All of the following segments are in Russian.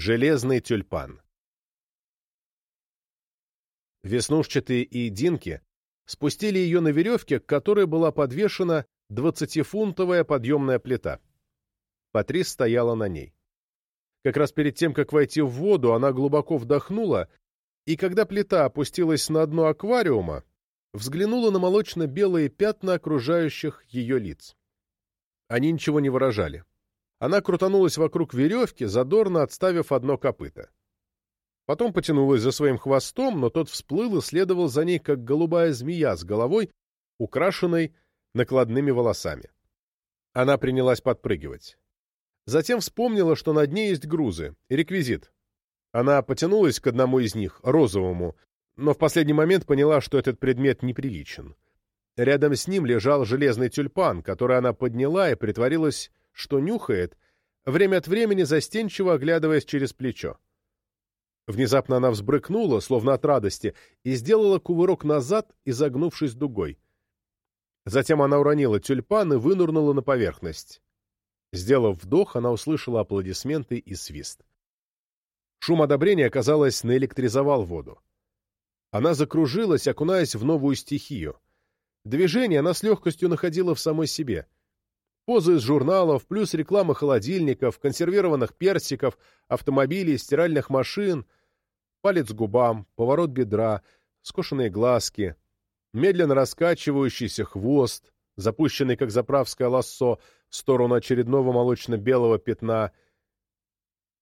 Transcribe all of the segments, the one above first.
Железный тюльпан. Веснушчатые и Динки спустили ее на веревке, к которой была подвешена двадцатифунтовая подъемная плита. Патрис стояла на ней. Как раз перед тем, как войти в воду, она глубоко вдохнула, и когда плита опустилась на дно аквариума, взглянула на молочно-белые пятна окружающих ее лиц. Они ничего не выражали. Она крутанулась вокруг веревки, задорно отставив одно копыто. Потом потянулась за своим хвостом, но тот всплыл и следовал за ней, как голубая змея с головой, украшенной накладными волосами. Она принялась подпрыгивать. Затем вспомнила, что на дне есть грузы и реквизит. Она потянулась к одному из них, розовому, но в последний момент поняла, что этот предмет неприличен. Рядом с ним лежал железный тюльпан, который она подняла и притворилась что нюхает, время от времени застенчиво оглядываясь через плечо. Внезапно она взбрыкнула, словно от радости, и сделала кувырок назад, изогнувшись дугой. Затем она уронила тюльпан и вынырнула на поверхность. Сделав вдох, она услышала аплодисменты и свист. Шум одобрения, казалось, наэлектризовал воду. Она закружилась, окунаясь в новую стихию. Движение она с легкостью находила в самой себе — Позы из журналов, плюс реклама холодильников, консервированных персиков, автомобилей, стиральных машин, палец губам, поворот бедра, скошенные глазки, медленно раскачивающийся хвост, запущенный, как заправское лассо, в сторону очередного молочно-белого пятна,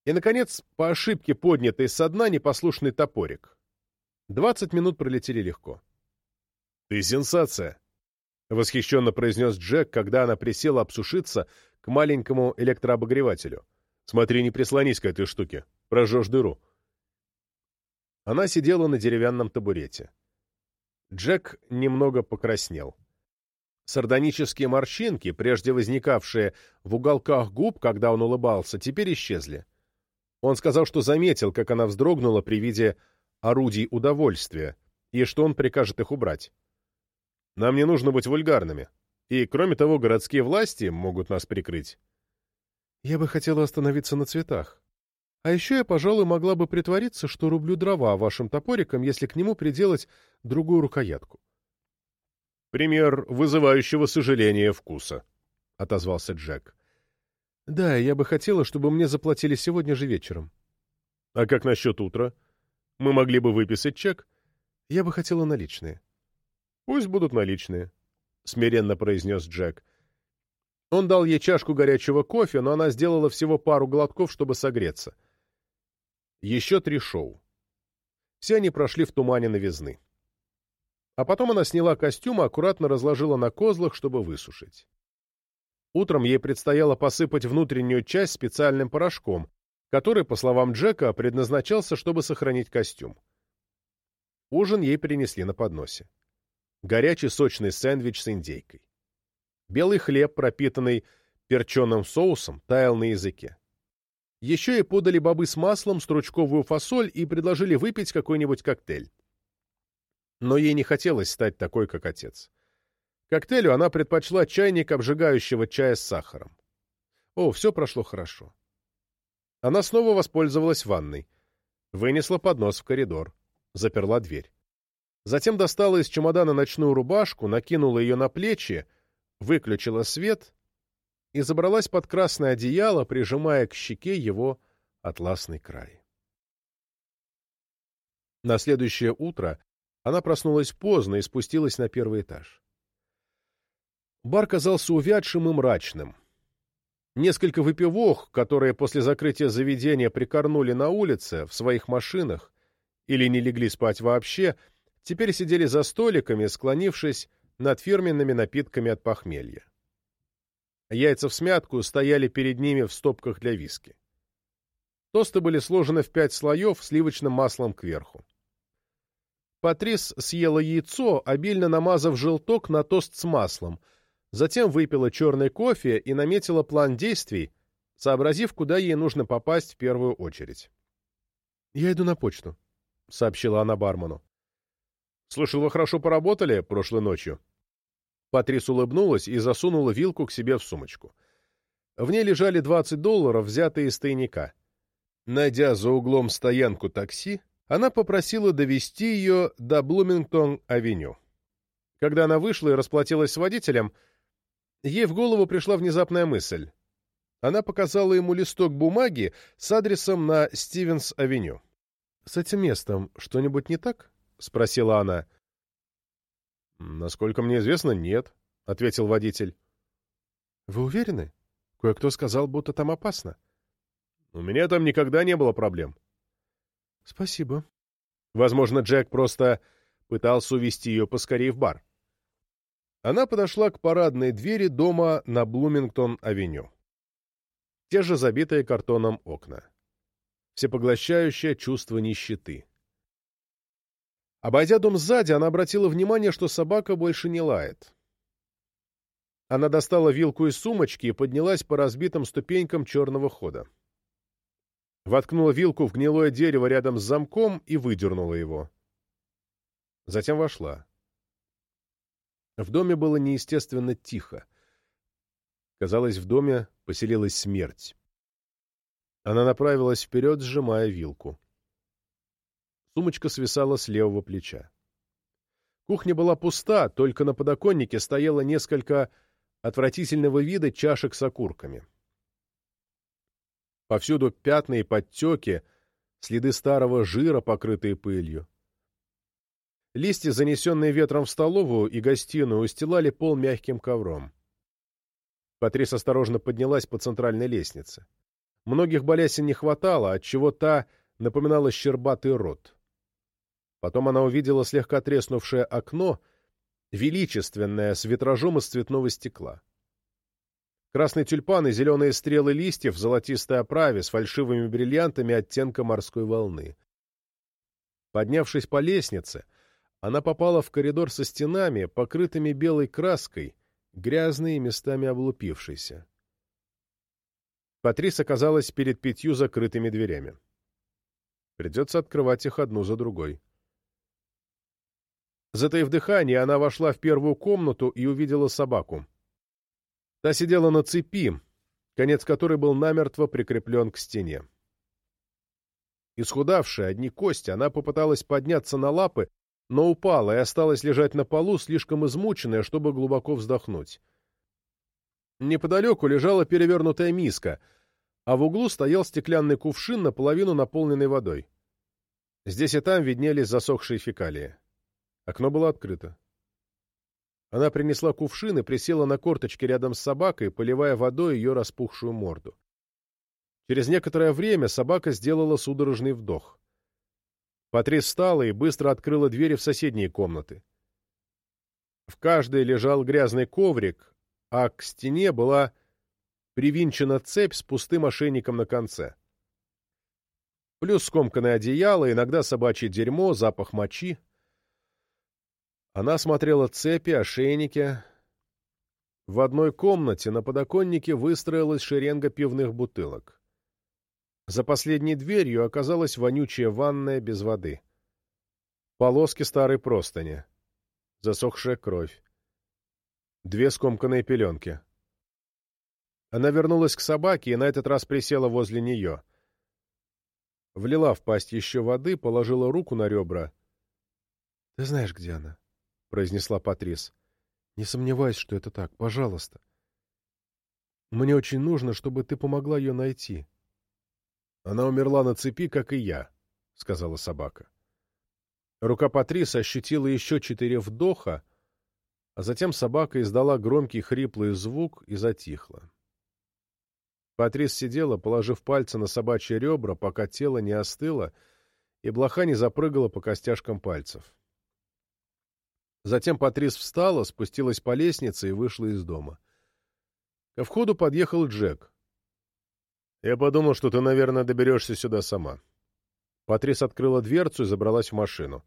и, наконец, по ошибке поднятый со дна непослушный топорик. Двадцать минут пролетели легко. «Ты сенсация!» — восхищенно произнес Джек, когда она присела обсушиться к маленькому электрообогревателю. «Смотри, не прислонись к этой штуке. Прожжешь дыру». Она сидела на деревянном табурете. Джек немного покраснел. Сардонические морщинки, прежде возникавшие в уголках губ, когда он улыбался, теперь исчезли. Он сказал, что заметил, как она вздрогнула при виде орудий удовольствия, и что он прикажет их убрать. Нам не нужно быть вульгарными. И, кроме того, городские власти могут нас прикрыть. Я бы хотела остановиться на цветах. А еще я, пожалуй, могла бы притвориться, что рублю дрова вашим топориком, если к нему приделать другую рукоятку. Пример вызывающего сожаления вкуса, — отозвался Джек. Да, я бы хотела, чтобы мне заплатили сегодня же вечером. А как насчет утра? Мы могли бы выписать чек? Я бы хотела наличные. «Пусть будут наличные», — смиренно произнес Джек. Он дал ей чашку горячего кофе, но она сделала всего пару глотков, чтобы согреться. Еще три шоу. Все они прошли в тумане новизны. А потом она сняла костюм и аккуратно разложила на козлах, чтобы высушить. Утром ей предстояло посыпать внутреннюю часть специальным порошком, который, по словам Джека, предназначался, чтобы сохранить костюм. Ужин ей принесли на подносе горячий сочный сэндвич с индейкой. Белый хлеб, пропитанный перченым соусом, таял на языке. Еще и подали бобы с маслом, стручковую фасоль и предложили выпить какой-нибудь коктейль. Но ей не хотелось стать такой, как отец. Коктейлю она предпочла чайник обжигающего чая с сахаром. О, все прошло хорошо. Она снова воспользовалась ванной. Вынесла поднос в коридор. Заперла дверь. Затем достала из чемодана ночную рубашку, накинула ее на плечи, выключила свет и забралась под красное одеяло, прижимая к щеке его атласный край. На следующее утро она проснулась поздно и спустилась на первый этаж. Бар казался увядшим и мрачным. Несколько выпивох, которые после закрытия заведения прикорнули на улице, в своих машинах, или не легли спать вообще, — теперь сидели за столиками, склонившись над фирменными напитками от похмелья. Яйца в смятку стояли перед ними в стопках для виски. Тосты были сложены в пять слоев сливочным маслом кверху. Патрис съела яйцо, обильно намазав желток на тост с маслом, затем выпила черный кофе и наметила план действий, сообразив, куда ей нужно попасть в первую очередь. «Я иду на почту», — сообщила она бармену. Слышал, вы хорошо поработали прошлой ночью?» Патрис улыбнулась и засунула вилку к себе в сумочку. В ней лежали 20 долларов, взятые из тайника. Найдя за углом стоянку такси, она попросила довести ее до Блумингтон-авеню. Когда она вышла и расплатилась с водителем, ей в голову пришла внезапная мысль. Она показала ему листок бумаги с адресом на Стивенс-авеню. «С этим местом что-нибудь не так?» — спросила она. «Насколько мне известно, нет», — ответил водитель. «Вы уверены? Кое-кто сказал, будто там опасно». «У меня там никогда не было проблем». «Спасибо». Возможно, Джек просто пытался увести ее поскорее в бар. Она подошла к парадной двери дома на Блумингтон-авеню. Те же забитые картоном окна. Всепоглощающее чувство нищеты. Обойдя дом сзади, она обратила внимание, что собака больше не лает. Она достала вилку из сумочки и поднялась по разбитым ступенькам черного хода. Воткнула вилку в гнилое дерево рядом с замком и выдернула его. Затем вошла. В доме было неестественно тихо. Казалось, в доме поселилась смерть. Она направилась вперед, сжимая вилку. Сумочка свисала с левого плеча. Кухня была пуста, только на подоконнике стояло несколько отвратительного вида чашек с окурками. Повсюду пятна и подтеки, следы старого жира, покрытые пылью. Листья, занесенные ветром в столовую и гостиную, устилали пол мягким ковром. Патрис осторожно поднялась по центральной лестнице. Многих балясин не хватало, отчего та напоминала щербатый рот. Потом она увидела слегка треснувшее окно — величественная, с витражом из цветного стекла. Красный тюльпан и зеленые стрелы листьев в золотистой оправе с фальшивыми бриллиантами оттенка морской волны. Поднявшись по лестнице, она попала в коридор со стенами, покрытыми белой краской, грязной и местами облупившейся. Патрис оказалась перед пятью закрытыми дверями. Придется открывать их одну за другой. Затаив дыхание, она вошла в первую комнату и увидела собаку. Та сидела на цепи, конец которой был намертво прикреплен к стене. Исхудавшая, одни кости, она попыталась подняться на лапы, но упала и осталась лежать на полу, слишком измученная, чтобы глубоко вздохнуть. Неподалеку лежала перевернутая миска, а в углу стоял стеклянный кувшин, наполовину наполненный водой. Здесь и там виднелись засохшие фекалии. Окно было открыто. Она принесла кувшин и присела на корточки рядом с собакой, поливая водой ее распухшую морду. Через некоторое время собака сделала судорожный вдох. Патрис встала и быстро открыла двери в соседние комнаты. В каждой лежал грязный коврик, а к стене была привинчена цепь с пустым ошейником на конце. Плюс скомканное одеяло, иногда собачье дерьмо, запах мочи. Она смотрела цепи, ошейники. В одной комнате на подоконнике выстроилась шеренга пивных бутылок. За последней дверью оказалась вонючая ванная без воды. Полоски старой простыни. Засохшая кровь. Две скомканные пеленки. Она вернулась к собаке и на этот раз присела возле нее. Влила в пасть еще воды, положила руку на ребра. — Ты знаешь, где она? — произнесла Патрис. — Не сомневайся, что это так. Пожалуйста. Мне очень нужно, чтобы ты помогла ее найти. — Она умерла на цепи, как и я, — сказала собака. Рука Патрис ощутила еще четыре вдоха, а затем собака издала громкий хриплый звук и затихла. Патрис сидела, положив пальцы на собачьи ребра, пока тело не остыло, и блоха не запрыгала по костяшкам пальцев. Затем Патрис встала, спустилась по лестнице и вышла из дома. Ко входу подъехал Джек. «Я подумал, что ты, наверное, доберешься сюда сама». Патрис открыла дверцу и забралась в машину.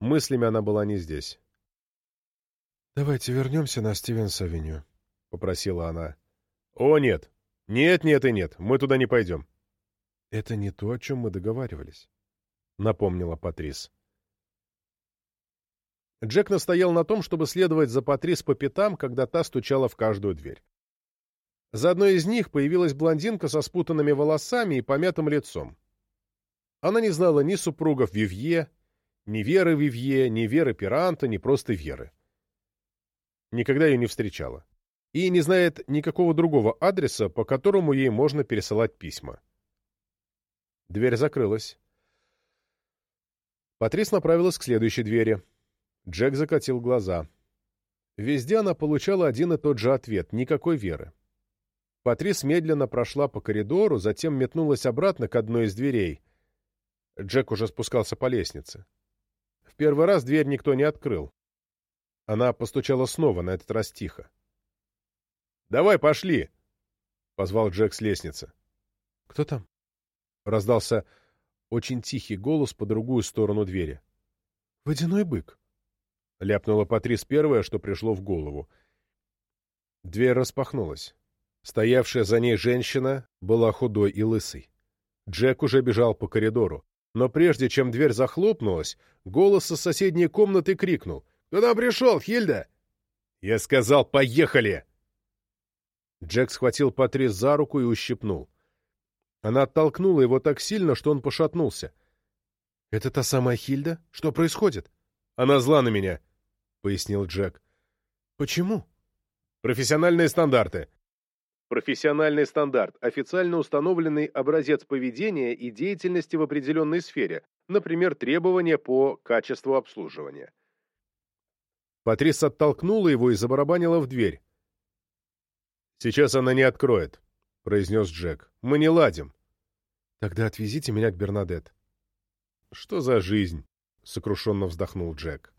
Мыслями она была не здесь. «Давайте вернемся на Стивенс-авеню», — попросила она. «О, нет! Нет, нет и нет. Мы туда не пойдем». «Это не то, о чем мы договаривались», — напомнила Патрис. Джек настоял на том, чтобы следовать за Патрис по пятам, когда та стучала в каждую дверь. За одной из них появилась блондинка со спутанными волосами и помятым лицом. Она не знала ни супругов Вивье, ни Веры Вивье, ни Веры Пиранта, ни просто Веры. Никогда ее не встречала. И не знает никакого другого адреса, по которому ей можно пересылать письма. Дверь закрылась. Патрис направилась к следующей двери. Джек закатил глаза. Везде она получала один и тот же ответ — никакой веры. Патрис медленно прошла по коридору, затем метнулась обратно к одной из дверей. Джек уже спускался по лестнице. В первый раз дверь никто не открыл. Она постучала снова, на этот раз тихо. «Давай, пошли!» — позвал Джек с лестницы. «Кто там?» — раздался очень тихий голос по другую сторону двери. «Водяной бык», — ляпнула Патрис первое, что пришло в голову. Дверь распахнулась. Стоявшая за ней женщина была худой и лысой. Джек уже бежал по коридору. Но прежде чем дверь захлопнулась, голос из соседней комнаты крикнул. «Кто там пришел, Хильда?» «Я сказал, поехали!» Джек схватил Патрис за руку и ущипнул. Она оттолкнула его так сильно, что он пошатнулся. «Это та самая Хильда? Что происходит?» «Она зла на меня», — пояснил Джек. «Почему?» «Профессиональные стандарты. Профессиональный стандарт – официально установленный образец поведения и деятельности в определенной сфере, например, требования по качеству обслуживания. Патрис оттолкнула его и забарабанила в дверь. «Сейчас она не откроет», — произнес Джек. «Мы не ладим». «Тогда отвезите меня к Бернадет». «Что за жизнь?» — сокрушенно вздохнул Джек.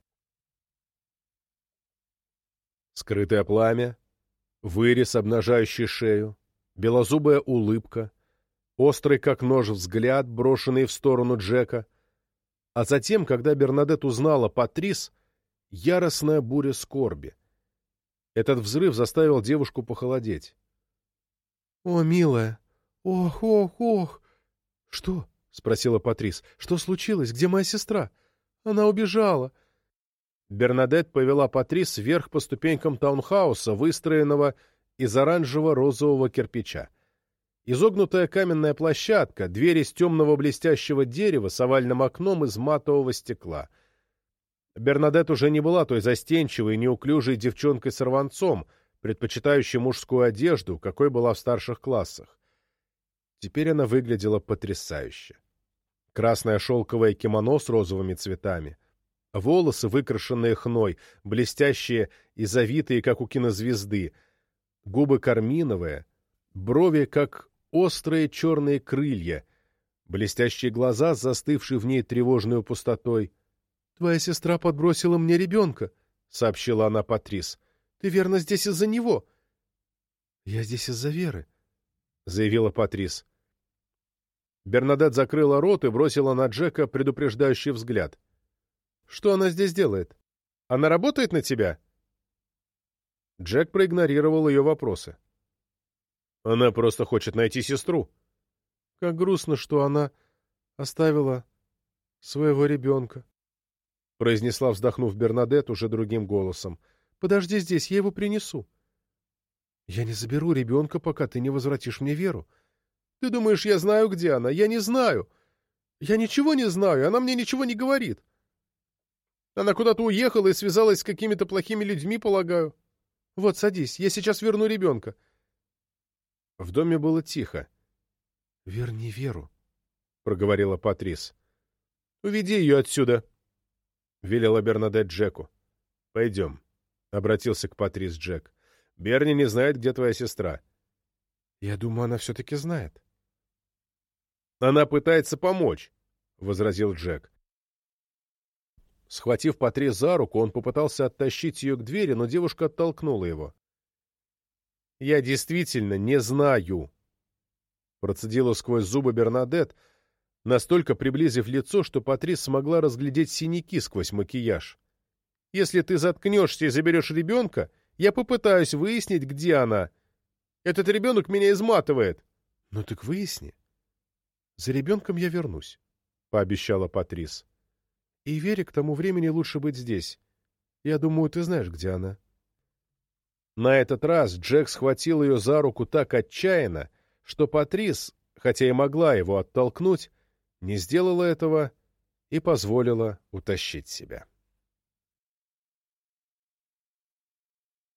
Скрытое пламя, вырез, обнажающий шею, белозубая улыбка, острый как нож взгляд, брошенный в сторону Джека, а затем, когда Бернадет узнала Патрис, яростная буря скорби. Этот взрыв заставил девушку похолодеть. — О, милая! Ох, ох, ох! — Что? — спросила Патрис. — Что случилось? Где моя сестра? Она убежала. — Бернадет повела Патрис вверх по ступенькам таунхауса, выстроенного из оранжево-розового кирпича. Изогнутая каменная площадка, дверь из темного блестящего дерева с овальным окном из матового стекла. Бернадет уже не была той застенчивой, неуклюжей девчонкой-сорванцом, предпочитающей мужскую одежду, какой была в старших классах. Теперь она выглядела потрясающе. Красное шелковое кимоно с розовыми цветами — волосы, выкрашенные хной, блестящие и завитые, как у кинозвезды, губы карминовые, брови, как острые черные крылья, блестящие глаза, застывшие в ней тревожной пустотой. — Твоя сестра подбросила мне ребенка, — сообщила она Патрис. — Ты верно здесь из-за него? — Я здесь из-за Веры, — заявила Патрис. Бернадет закрыла рот и бросила на Джека предупреждающий взгляд. Что она здесь делает? Она работает на тебя?» Джек проигнорировал ее вопросы. «Она просто хочет найти сестру». «Как грустно, что она оставила своего ребенка», — произнесла, вздохнув Бернадет уже другим голосом. «Подожди здесь, я его принесу». «Я не заберу ребенка, пока ты не возвратишь мне веру. Ты думаешь, я знаю, где она? Я не знаю. Я ничего не знаю, она мне ничего не говорит». Она куда-то уехала и связалась с какими-то плохими людьми, полагаю. Вот, садись, я сейчас верну ребенка. В доме было тихо. — Верни Веру, — проговорила Патрис. — Уведи ее отсюда, — велела Бернадет Джеку. — Пойдем, — обратился к Патрис Джек. — Берни не знает, где твоя сестра. — Я думаю, она все-таки знает. — Она пытается помочь, — возразил Джек. Схватив Патри за руку, он попытался оттащить ее к двери, но девушка оттолкнула его. «Я действительно не знаю», — процедила сквозь зубы Бернадет, настолько приблизив лицо, что Патрис смогла разглядеть синяки сквозь макияж. «Если ты заткнешься и заберешь ребенка, я попытаюсь выяснить, где она. Этот ребенок меня изматывает». «Ну так выясни. За ребенком я вернусь», — пообещала Патрис. И Вере к тому времени лучше быть здесь. Я думаю, ты знаешь, где она. На этот раз Джек схватил ее за руку так отчаянно, что Патрис, хотя и могла его оттолкнуть, не сделала этого и позволила утащить себя.